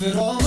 But all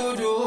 to do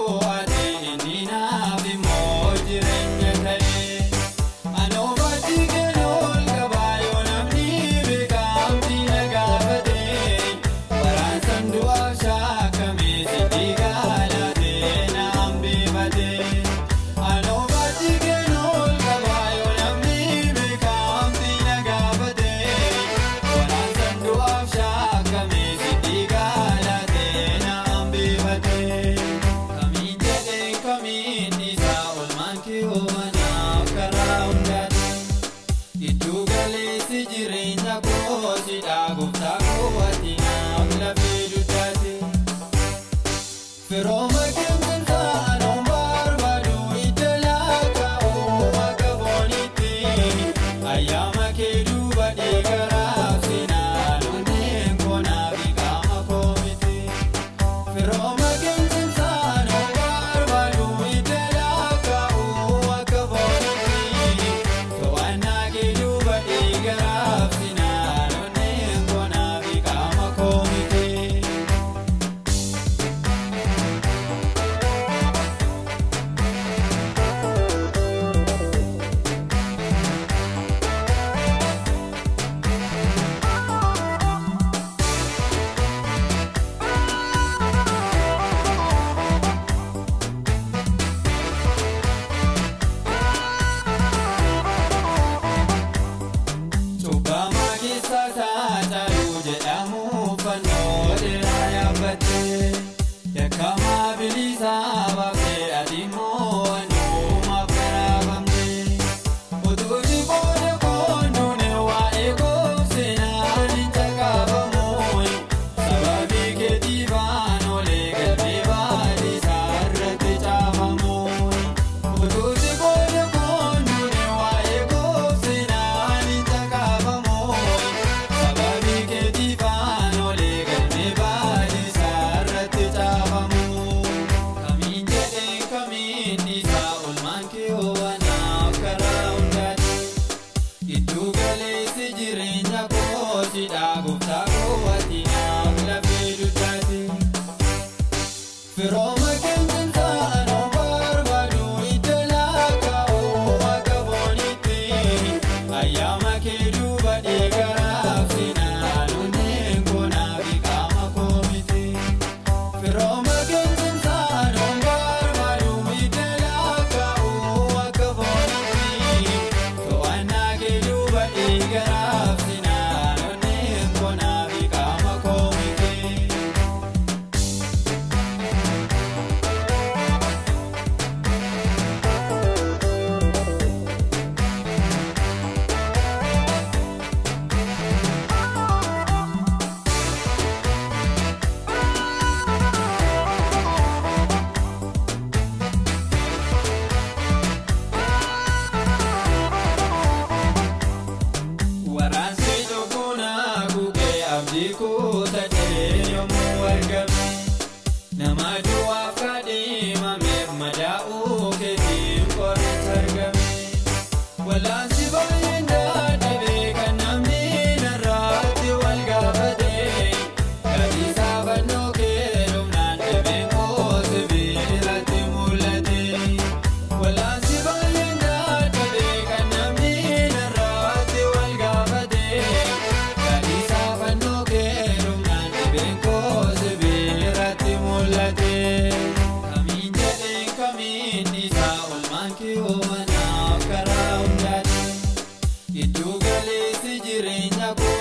si jireenya koo si dhaaboo taakoo ati naaf lafee duddaate. sabak But all madaa'uu keetiin qoreetti argame. Kenya go.